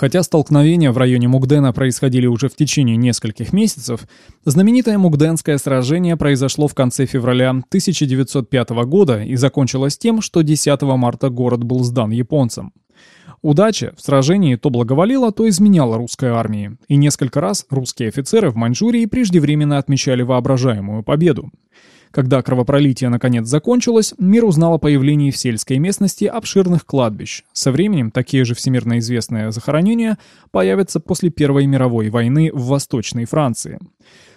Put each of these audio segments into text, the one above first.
Хотя столкновения в районе Мугдена происходили уже в течение нескольких месяцев, знаменитое Мугденское сражение произошло в конце февраля 1905 года и закончилось тем, что 10 марта город был сдан японцам. Удача в сражении то благоволила, то изменяла русской армии, и несколько раз русские офицеры в Маньчжурии преждевременно отмечали воображаемую победу. Когда кровопролитие наконец закончилось, мир узнал о появлении в сельской местности обширных кладбищ. Со временем такие же всемирно известные захоронения появятся после Первой мировой войны в Восточной Франции.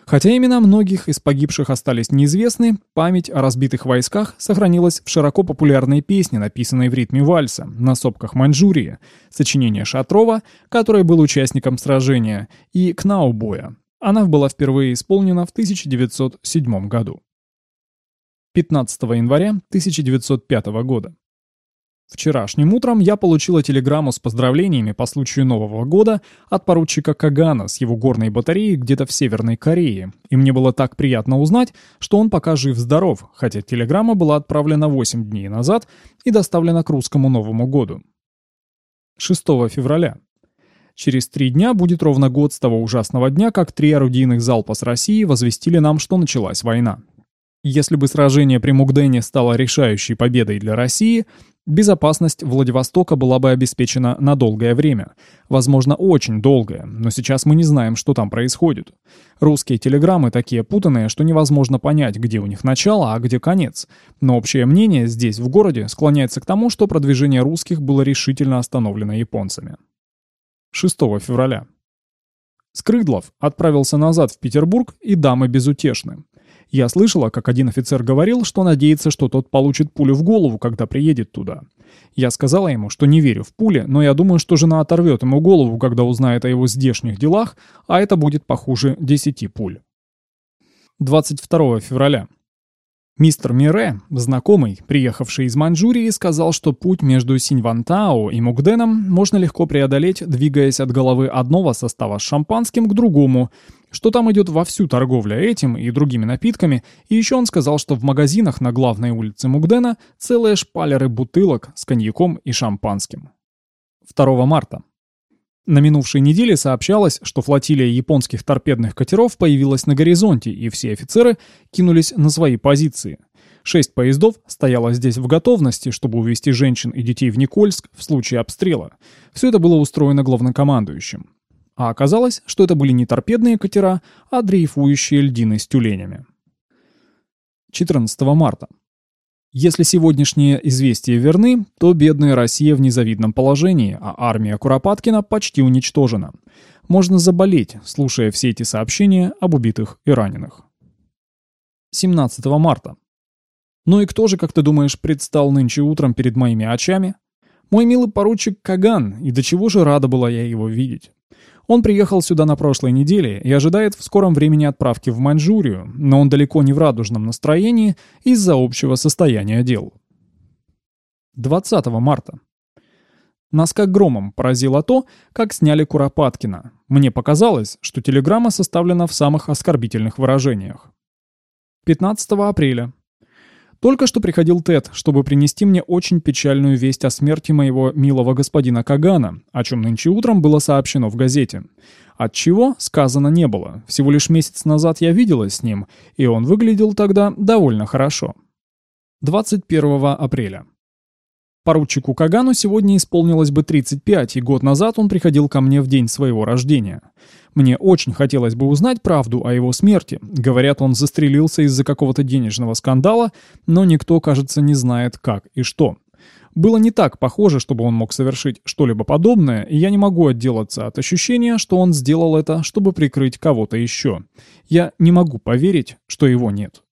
Хотя имена многих из погибших остались неизвестны, память о разбитых войсках сохранилась в широко популярной песне, написанной в ритме вальса «На сопках Маньчжурии», сочинение Шатрова, который был участником сражения, и «Кнаубоя». Она была впервые исполнена в 1907 году. 15 января 1905 года. Вчерашним утром я получила телеграмму с поздравлениями по случаю Нового года от поручика Кагана с его горной батареей где-то в Северной Корее, и мне было так приятно узнать, что он пока жив-здоров, хотя телеграмма была отправлена 8 дней назад и доставлена к русскому Новому году. 6 февраля. Через три дня будет ровно год с того ужасного дня, как три орудийных залпа с России возвестили нам, что началась война. Если бы сражение при Мугдене стало решающей победой для России, безопасность Владивостока была бы обеспечена на долгое время. Возможно, очень долгое, но сейчас мы не знаем, что там происходит. Русские телеграммы такие путанные, что невозможно понять, где у них начало, а где конец. Но общее мнение здесь, в городе, склоняется к тому, что продвижение русских было решительно остановлено японцами. 6 февраля. Скрыдлов отправился назад в Петербург, и дамы безутешны. Я слышала, как один офицер говорил, что надеется, что тот получит пулю в голову, когда приедет туда. Я сказала ему, что не верю в пули, но я думаю, что жена оторвет ему голову, когда узнает о его здешних делах, а это будет похуже 10 пуль. 22 февраля. Мистер Мире, знакомый, приехавший из Маньчжурии, сказал, что путь между Синьвантао и Мукденом можно легко преодолеть, двигаясь от головы одного состава с шампанским к другому, что там идет вовсю торговля этим и другими напитками, и еще он сказал, что в магазинах на главной улице Мугдена целые шпалеры бутылок с коньяком и шампанским. 2 марта. На минувшей неделе сообщалось, что флотилия японских торпедных катеров появилась на горизонте, и все офицеры кинулись на свои позиции. Шесть поездов стояло здесь в готовности, чтобы увезти женщин и детей в Никольск в случае обстрела. Все это было устроено главнокомандующим. А оказалось, что это были не торпедные катера, а дрейфующие льдины с тюленями. 14 марта. Если сегодняшние известия верны, то бедная Россия в незавидном положении, а армия Куропаткина почти уничтожена. Можно заболеть, слушая все эти сообщения об убитых и раненых. 17 марта. Ну и кто же, как ты думаешь, предстал нынче утром перед моими очами? Мой милый поручик Каган, и до чего же рада была я его видеть. Он приехал сюда на прошлой неделе и ожидает в скором времени отправки в Маньчжурию, но он далеко не в радужном настроении из-за общего состояния дел. 20 марта. Нас как громом поразило то, как сняли Куропаткина. Мне показалось, что телеграмма составлена в самых оскорбительных выражениях. 15 апреля. Только что приходил Тед, чтобы принести мне очень печальную весть о смерти моего милого господина Кагана, о чем нынче утром было сообщено в газете. От чего сказано не было. Всего лишь месяц назад я виделась с ним, и он выглядел тогда довольно хорошо. 21 апреля. Поручику Кагану сегодня исполнилось бы 35, и год назад он приходил ко мне в день своего рождения. Мне очень хотелось бы узнать правду о его смерти. Говорят, он застрелился из-за какого-то денежного скандала, но никто, кажется, не знает как и что. Было не так похоже, чтобы он мог совершить что-либо подобное, и я не могу отделаться от ощущения, что он сделал это, чтобы прикрыть кого-то еще. Я не могу поверить, что его нет.